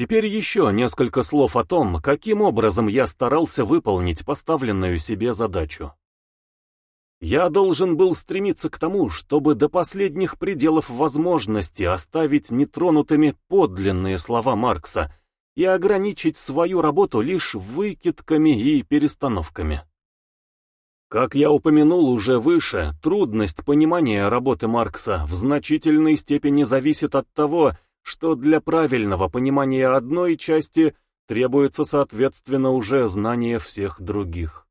Теперь еще несколько слов о том, каким образом я старался выполнить поставленную себе задачу. Я должен был стремиться к тому, чтобы до последних пределов возможности оставить нетронутыми подлинные слова Маркса и ограничить свою работу лишь выкидками и перестановками. Как я упомянул уже выше, трудность понимания работы Маркса в значительной степени зависит от того, что для правильного понимания одной части требуется соответственно уже знание всех других.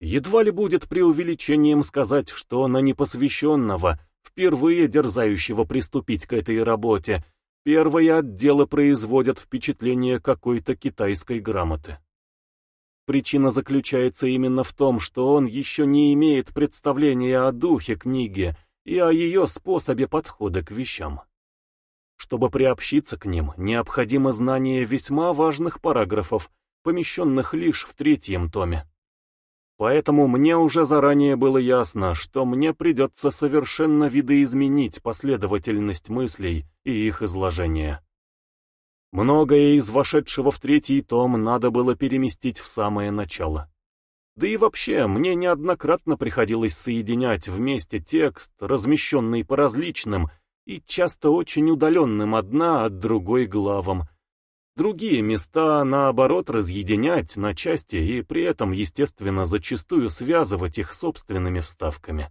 Едва ли будет преувеличением сказать, что на непосвященного, впервые дерзающего приступить к этой работе, первые отделы производят впечатление какой-то китайской грамоты. Причина заключается именно в том, что он еще не имеет представления о духе книги и о ее способе подхода к вещам. Чтобы приобщиться к ним, необходимо знание весьма важных параграфов, помещенных лишь в третьем томе. Поэтому мне уже заранее было ясно, что мне придется совершенно видоизменить последовательность мыслей и их изложения. Многое из вошедшего в третий том надо было переместить в самое начало. Да и вообще, мне неоднократно приходилось соединять вместе текст, размещенный по различным и часто очень удаленным одна от другой главам, Другие места, наоборот, разъединять на части и при этом, естественно, зачастую связывать их собственными вставками.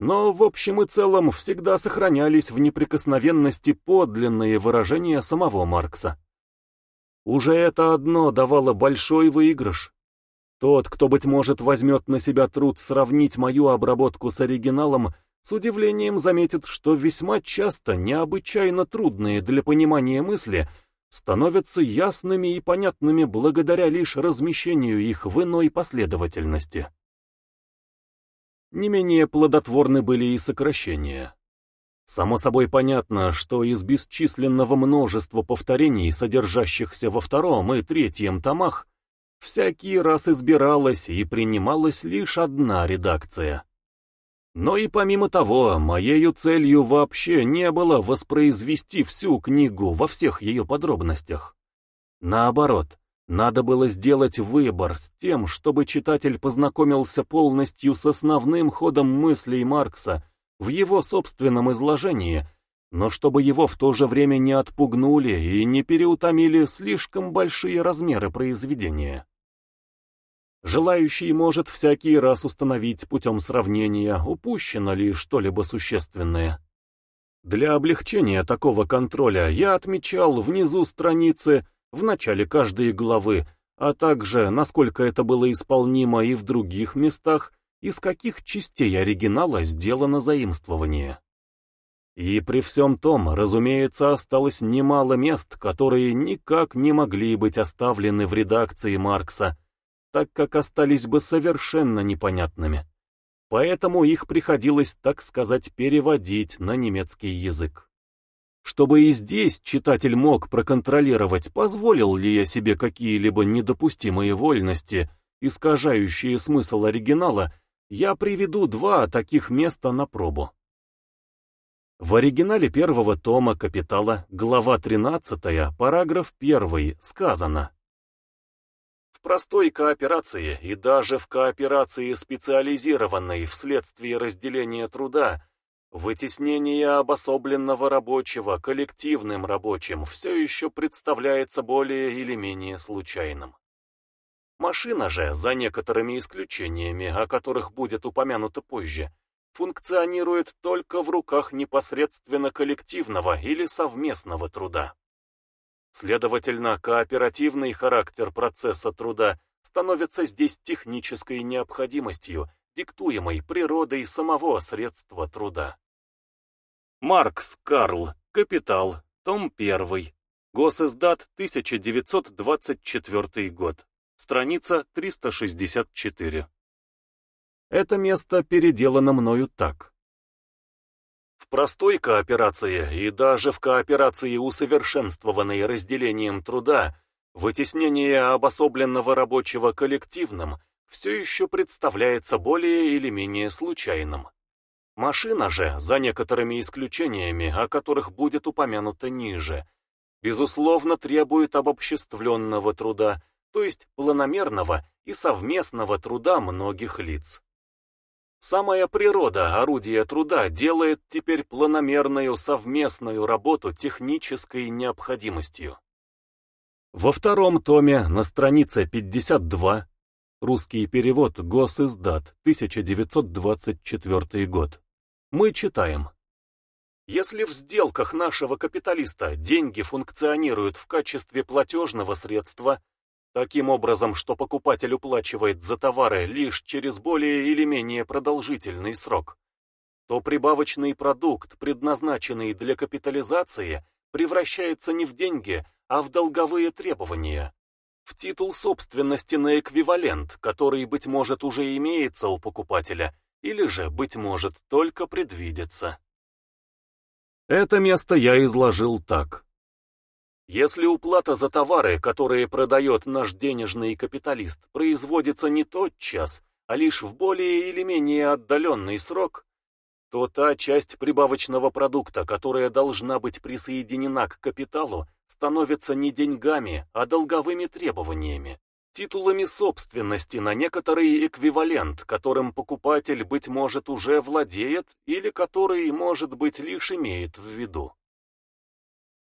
Но в общем и целом всегда сохранялись в неприкосновенности подлинные выражения самого Маркса. Уже это одно давало большой выигрыш. Тот, кто, быть может, возьмет на себя труд сравнить мою обработку с оригиналом, с удивлением заметит, что весьма часто необычайно трудные для понимания мысли – становятся ясными и понятными благодаря лишь размещению их в иной последовательности. Не менее плодотворны были и сокращения. Само собой понятно, что из бесчисленного множества повторений, содержащихся во втором и третьем томах, всякий раз избиралась и принималась лишь одна редакция. Но и помимо того, моею целью вообще не было воспроизвести всю книгу во всех ее подробностях. Наоборот, надо было сделать выбор с тем, чтобы читатель познакомился полностью с основным ходом мыслей Маркса в его собственном изложении, но чтобы его в то же время не отпугнули и не переутомили слишком большие размеры произведения. Желающий может всякий раз установить путем сравнения, упущено ли что-либо существенное. Для облегчения такого контроля я отмечал внизу страницы, в начале каждой главы, а также, насколько это было исполнимо и в других местах, из каких частей оригинала сделано заимствование. И при всем том, разумеется, осталось немало мест, которые никак не могли быть оставлены в редакции Маркса, так как остались бы совершенно непонятными. Поэтому их приходилось, так сказать, переводить на немецкий язык. Чтобы и здесь читатель мог проконтролировать, позволил ли я себе какие-либо недопустимые вольности, искажающие смысл оригинала, я приведу два таких места на пробу. В оригинале первого тома «Капитала», глава 13, параграф 1, сказано простой кооперации и даже в кооперации специализированной вследствие разделения труда, вытеснение обособленного рабочего коллективным рабочим все еще представляется более или менее случайным. Машина же, за некоторыми исключениями, о которых будет упомянуто позже, функционирует только в руках непосредственно коллективного или совместного труда. Следовательно, кооперативный характер процесса труда становится здесь технической необходимостью, диктуемой природой самого средства труда. Маркс Карл. Капитал. Том 1. Госиздат 1924 год. Страница 364. Это место переделано мною так простой кооперации и даже в кооперации, усовершенствованной разделением труда, вытеснение обособленного рабочего коллективным все еще представляется более или менее случайным. Машина же, за некоторыми исключениями, о которых будет упомянуто ниже, безусловно, требует обобществленного труда, то есть планомерного и совместного труда многих лиц. Самая природа орудия труда делает теперь планомерную совместную работу технической необходимостью. Во втором томе на странице 52 русский перевод Госиздат, 1924 год, мы читаем. Если в сделках нашего капиталиста деньги функционируют в качестве платежного средства, Таким образом, что покупатель уплачивает за товары лишь через более или менее продолжительный срок, то прибавочный продукт, предназначенный для капитализации, превращается не в деньги, а в долговые требования, в титул собственности на эквивалент, который, быть может, уже имеется у покупателя, или же, быть может, только предвидится. Это место я изложил так. Если уплата за товары, которые продает наш денежный капиталист, производится не тот час, а лишь в более или менее отдаленный срок, то та часть прибавочного продукта, которая должна быть присоединена к капиталу, становится не деньгами, а долговыми требованиями, титулами собственности на некоторый эквивалент, которым покупатель, быть может, уже владеет или который, может быть, лишь имеет в виду.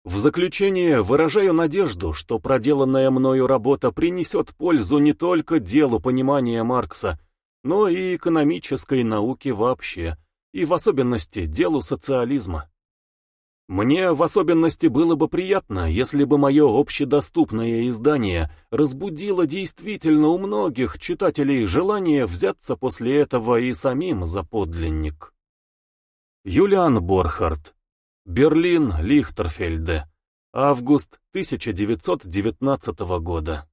В заключение выражаю надежду, что проделанная мною работа принесет пользу не только делу понимания Маркса, но и экономической науке вообще, и в особенности делу социализма. Мне в особенности было бы приятно, если бы мое общедоступное издание разбудило действительно у многих читателей желание взяться после этого и самим за подлинник. Юлиан Борхард Берлин, Лихтерфельде. Август 1919 года.